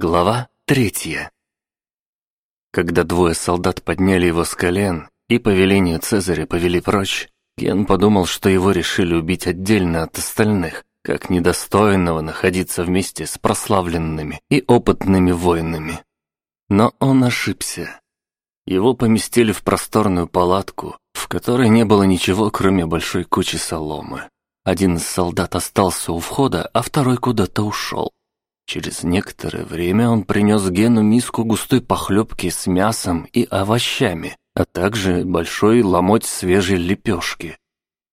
Глава третья. Когда двое солдат подняли его с колен и по велению Цезаря повели прочь, Ген подумал, что его решили убить отдельно от остальных, как недостойного находиться вместе с прославленными и опытными воинами. Но он ошибся. Его поместили в просторную палатку, в которой не было ничего, кроме большой кучи соломы. Один из солдат остался у входа, а второй куда-то ушел. Через некоторое время он принес Гену миску густой похлебки с мясом и овощами, а также большой ломоть свежей лепешки.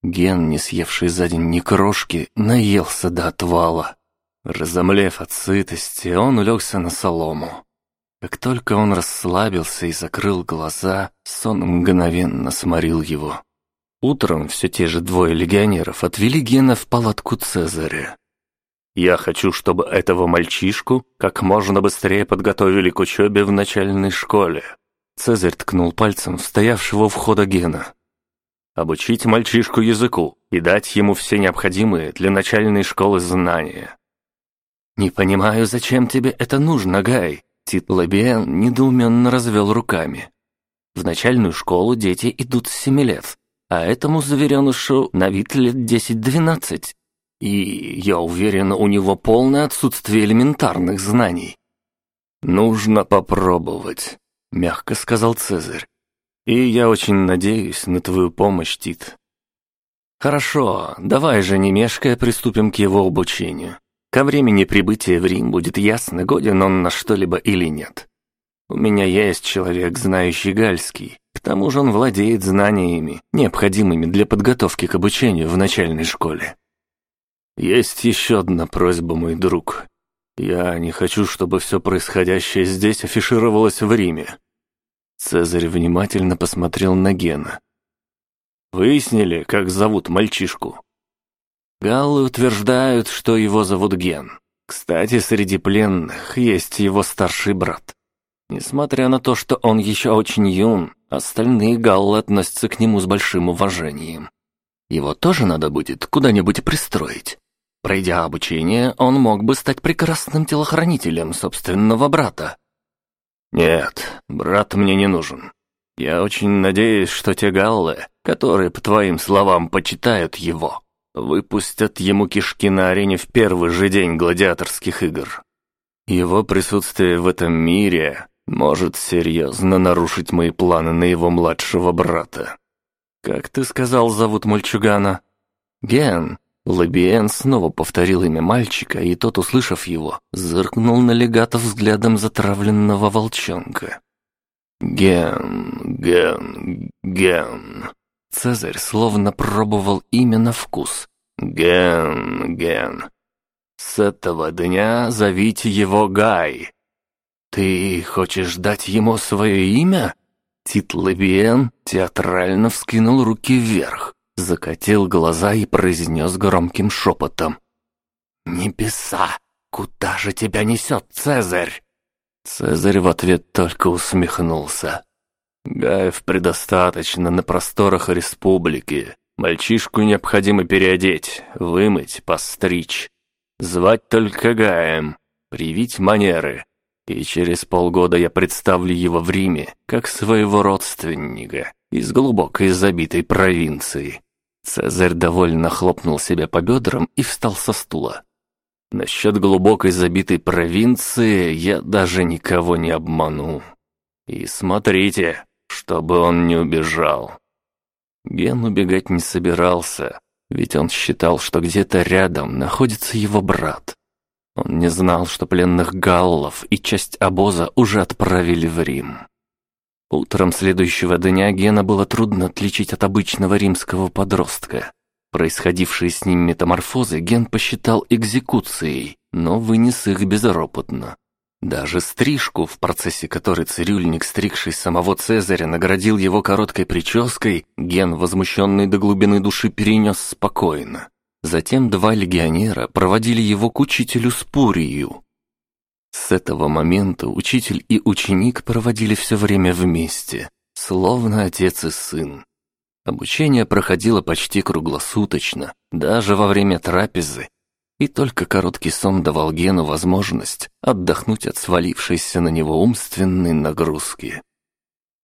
Ген, не съевший за день ни крошки, наелся до отвала. Разомлев от сытости, он улегся на солому. Как только он расслабился и закрыл глаза, сон мгновенно сморил его. Утром все те же двое легионеров отвели Гена в палатку Цезаря. Я хочу, чтобы этого мальчишку как можно быстрее подготовили к учебе в начальной школе. Цезарь ткнул пальцем стоявшего у входа Гена. Обучить мальчишку языку и дать ему все необходимые для начальной школы знания. «Не понимаю, зачем тебе это нужно, Гай?» Тит Лабиен недоуменно развел руками. «В начальную школу дети идут с семи лет, а этому зверенышу на вид лет десять-двенадцать. И, я уверен, у него полное отсутствие элементарных знаний. «Нужно попробовать», — мягко сказал Цезарь. «И я очень надеюсь на твою помощь, Тит». «Хорошо, давай же, не мешкая, приступим к его обучению. Ко времени прибытия в Рим будет ясно, годен он на что-либо или нет. У меня есть человек, знающий гальский, к тому же он владеет знаниями, необходимыми для подготовки к обучению в начальной школе. «Есть еще одна просьба, мой друг. Я не хочу, чтобы все происходящее здесь афишировалось в Риме». Цезарь внимательно посмотрел на Гена. «Выяснили, как зовут мальчишку?» Галлы утверждают, что его зовут Ген. Кстати, среди пленных есть его старший брат. Несмотря на то, что он еще очень юн, остальные галлы относятся к нему с большим уважением. Его тоже надо будет куда-нибудь пристроить. Пройдя обучение, он мог бы стать прекрасным телохранителем собственного брата. Нет, брат мне не нужен. Я очень надеюсь, что те галлы, которые, по твоим словам, почитают его, выпустят ему кишки на арене в первый же день гладиаторских игр. Его присутствие в этом мире может серьезно нарушить мои планы на его младшего брата. Как ты сказал, зовут мальчугана? Ген, Лабиен снова повторил имя мальчика, и тот, услышав его, зыркнул на легата взглядом затравленного волчонка. «Ген, Ген, Ген...» Цезарь словно пробовал имя на вкус. «Ген, Ген...» «С этого дня зовите его Гай». «Ты хочешь дать ему свое имя?» Тит Лабиен театрально вскинул руки вверх закатил глаза и произнес громким шепотом. «Небеса! Куда же тебя несет Цезарь?» Цезарь в ответ только усмехнулся. «Гаев предостаточно на просторах республики. Мальчишку необходимо переодеть, вымыть, постричь. Звать только Гаем, привить манеры. И через полгода я представлю его в Риме, как своего родственника из глубокой забитой провинции. Цезарь довольно хлопнул себя по бедрам и встал со стула. Насчет глубокой забитой провинции я даже никого не обману. И смотрите, чтобы он не убежал. Ген убегать не собирался, ведь он считал, что где-то рядом находится его брат. Он не знал, что пленных галлов и часть обоза уже отправили в Рим. Утром следующего дня Гена было трудно отличить от обычного римского подростка. Происходившие с ним метаморфозы Ген посчитал экзекуцией, но вынес их безропотно. Даже стрижку, в процессе которой цирюльник, стригший самого Цезаря, наградил его короткой прической, Ген, возмущенный до глубины души, перенес спокойно. Затем два легионера проводили его к учителю Спурию, с этого момента учитель и ученик проводили все время вместе, словно отец и сын. Обучение проходило почти круглосуточно, даже во время трапезы. и только короткий сон давал Гену возможность отдохнуть от свалившейся на него умственной нагрузки.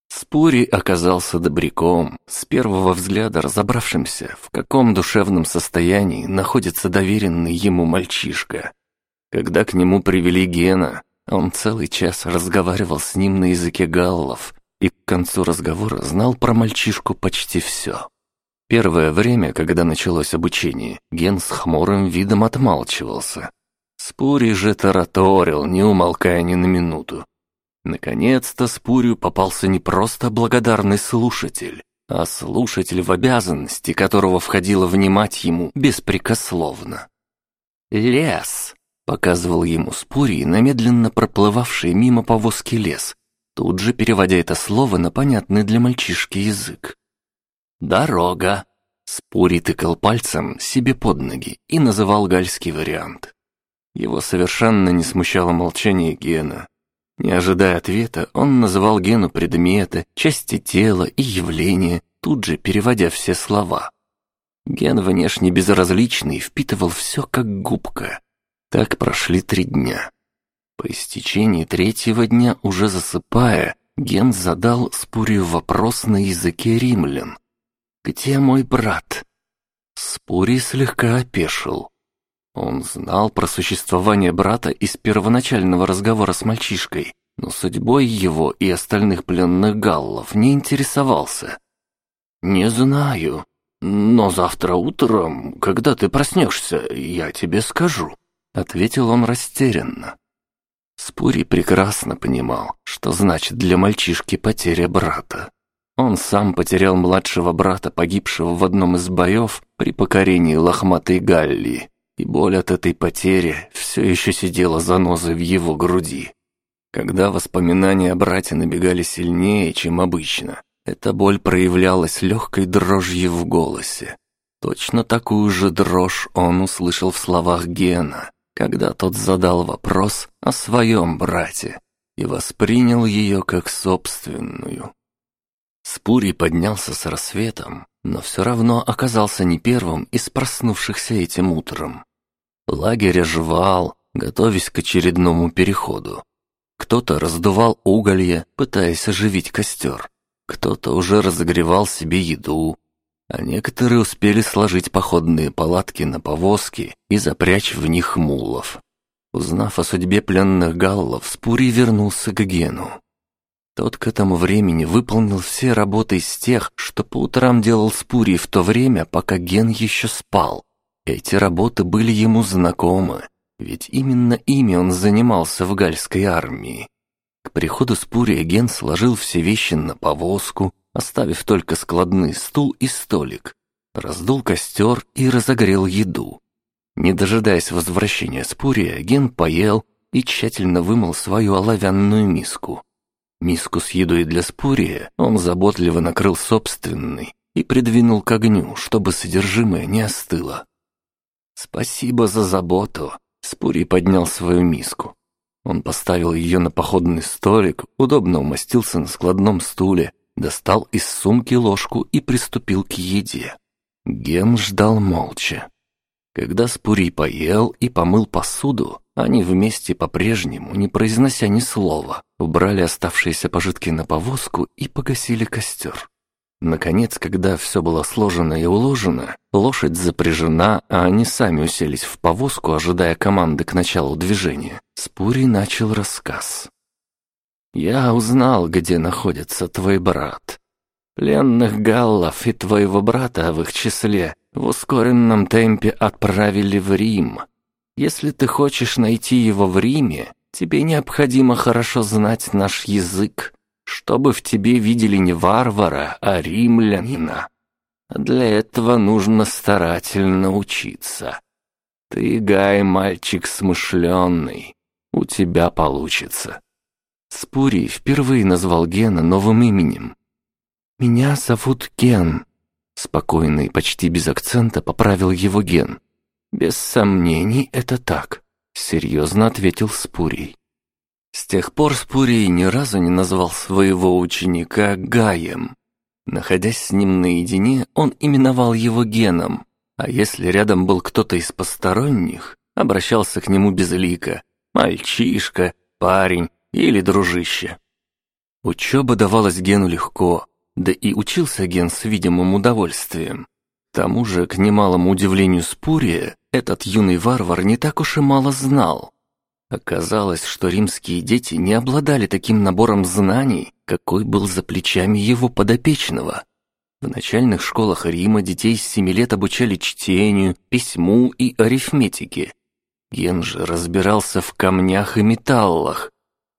Спури оказался добряком, с первого взгляда разобравшимся, в каком душевном состоянии находится доверенный ему мальчишка. Когда к нему привели Гена, он целый час разговаривал с ним на языке галлов и к концу разговора знал про мальчишку почти все. Первое время, когда началось обучение, Ген с хмурым видом отмалчивался. Спури же тараторил, не умолкая ни на минуту. Наконец-то Спурию попался не просто благодарный слушатель, а слушатель в обязанности, которого входило внимать ему беспрекословно. «Лес!» — показывал ему Спурий на медленно проплывавший мимо повозки лес, тут же переводя это слово на понятный для мальчишки язык. «Дорога!» — Спурий тыкал пальцем себе под ноги и называл гальский вариант. Его совершенно не смущало молчание Гена, не ожидая ответа, он называл Гену предметы, части тела и явления, тут же переводя все слова. Ген внешне безразличный впитывал все как губка. Так прошли три дня. По истечении третьего дня, уже засыпая, Ген задал Спурию вопрос на языке римлян. «Где мой брат?» Спурий слегка опешил. Он знал про существование брата из первоначального разговора с мальчишкой, но судьбой его и остальных пленных галлов не интересовался. «Не знаю, но завтра утром, когда ты проснешься, я тебе скажу», — ответил он растерянно. Спури прекрасно понимал, что значит для мальчишки потеря брата. Он сам потерял младшего брата, погибшего в одном из боев при покорении лохматой Галлии и боль от этой потери все еще сидела занозой в его груди. Когда воспоминания о брате набегали сильнее, чем обычно, эта боль проявлялась легкой дрожью в голосе. Точно такую же дрожь он услышал в словах Гена, когда тот задал вопрос о своем брате и воспринял ее как собственную. Спурий поднялся с рассветом, но все равно оказался не первым из проснувшихся этим утром. Лагерь оживал, готовясь к очередному переходу. Кто-то раздувал уголья, пытаясь оживить костер. Кто-то уже разогревал себе еду, а некоторые успели сложить походные палатки на повозки и запрячь в них мулов. Узнав о судьбе пленных галлов, Спурий вернулся к Гену. Тот к этому времени выполнил все работы из тех, что по утрам делал Спурий в то время, пока Ген еще спал. Эти работы были ему знакомы, ведь именно ими он занимался в гальской армии. К приходу Спурия Ген сложил все вещи на повозку, оставив только складный стул и столик, раздул костер и разогрел еду. Не дожидаясь возвращения Спурия, Ген поел и тщательно вымыл свою оловянную миску. Миску с едой для Спурия он заботливо накрыл собственной и придвинул к огню, чтобы содержимое не остыло. «Спасибо за заботу», — Спурий поднял свою миску. Он поставил ее на походный столик, удобно умостился на складном стуле, достал из сумки ложку и приступил к еде. Ген ждал молча. Когда Спурий поел и помыл посуду, они вместе по-прежнему, не произнося ни слова, убрали оставшиеся пожитки на повозку и погасили костер. Наконец, когда все было сложено и уложено, лошадь запряжена, а они сами уселись в повозку, ожидая команды к началу движения, Спурий начал рассказ. «Я узнал, где находится твой брат. Пленных галлов и твоего брата в их числе в ускоренном темпе отправили в Рим. Если ты хочешь найти его в Риме, тебе необходимо хорошо знать наш язык, чтобы в тебе видели не варвара, а римлянина. Для этого нужно старательно учиться. Ты, Гай, мальчик смышленный, у тебя получится. Спурий впервые назвал Гена новым именем. «Меня зовут Ген», — спокойно и почти без акцента поправил его Ген. «Без сомнений, это так», — серьезно ответил Спурий. С тех пор Спурий ни разу не назвал своего ученика Гаем. Находясь с ним наедине, он именовал его Геном, а если рядом был кто-то из посторонних, обращался к нему безлико. Мальчишка, парень или дружище. Учеба давалась Гену легко, да и учился Ген с видимым удовольствием. К тому же, к немалому удивлению Спурия, этот юный варвар не так уж и мало знал. Оказалось, что римские дети не обладали таким набором знаний, какой был за плечами его подопечного. В начальных школах Рима детей с семи лет обучали чтению, письму и арифметике. Ген же разбирался в камнях и металлах.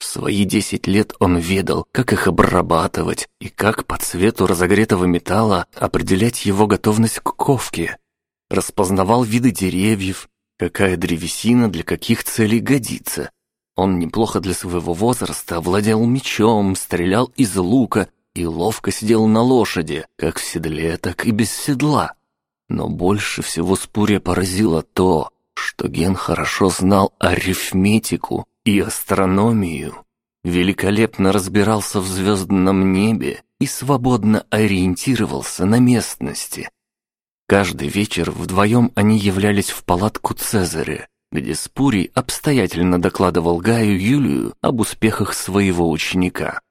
В свои десять лет он ведал, как их обрабатывать и как по цвету разогретого металла определять его готовность к ковке. Распознавал виды деревьев, какая древесина для каких целей годится. Он неплохо для своего возраста владел мечом, стрелял из лука и ловко сидел на лошади, как в седле, так и без седла. Но больше всего Спуря поразило то, что Ген хорошо знал арифметику и астрономию, великолепно разбирался в звездном небе и свободно ориентировался на местности. Каждый вечер вдвоем они являлись в палатку Цезаря, где Спурий обстоятельно докладывал Гаю Юлию об успехах своего ученика.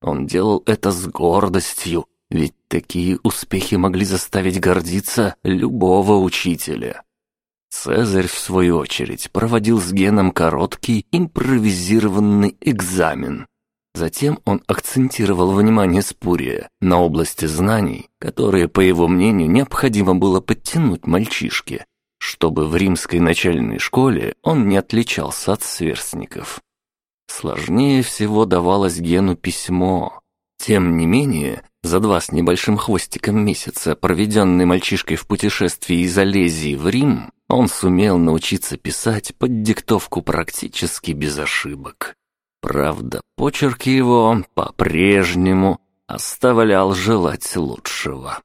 Он делал это с гордостью, ведь такие успехи могли заставить гордиться любого учителя. Цезарь, в свою очередь, проводил с Геном короткий импровизированный экзамен. Затем он акцентировал внимание Спурия на области знаний, которые, по его мнению, необходимо было подтянуть мальчишке, чтобы в римской начальной школе он не отличался от сверстников. Сложнее всего давалось Гену письмо. Тем не менее, за два с небольшим хвостиком месяца, проведенный мальчишкой в путешествии из Олезии в Рим, он сумел научиться писать под диктовку практически без ошибок. Правда, почерк его по-прежнему оставлял желать лучшего.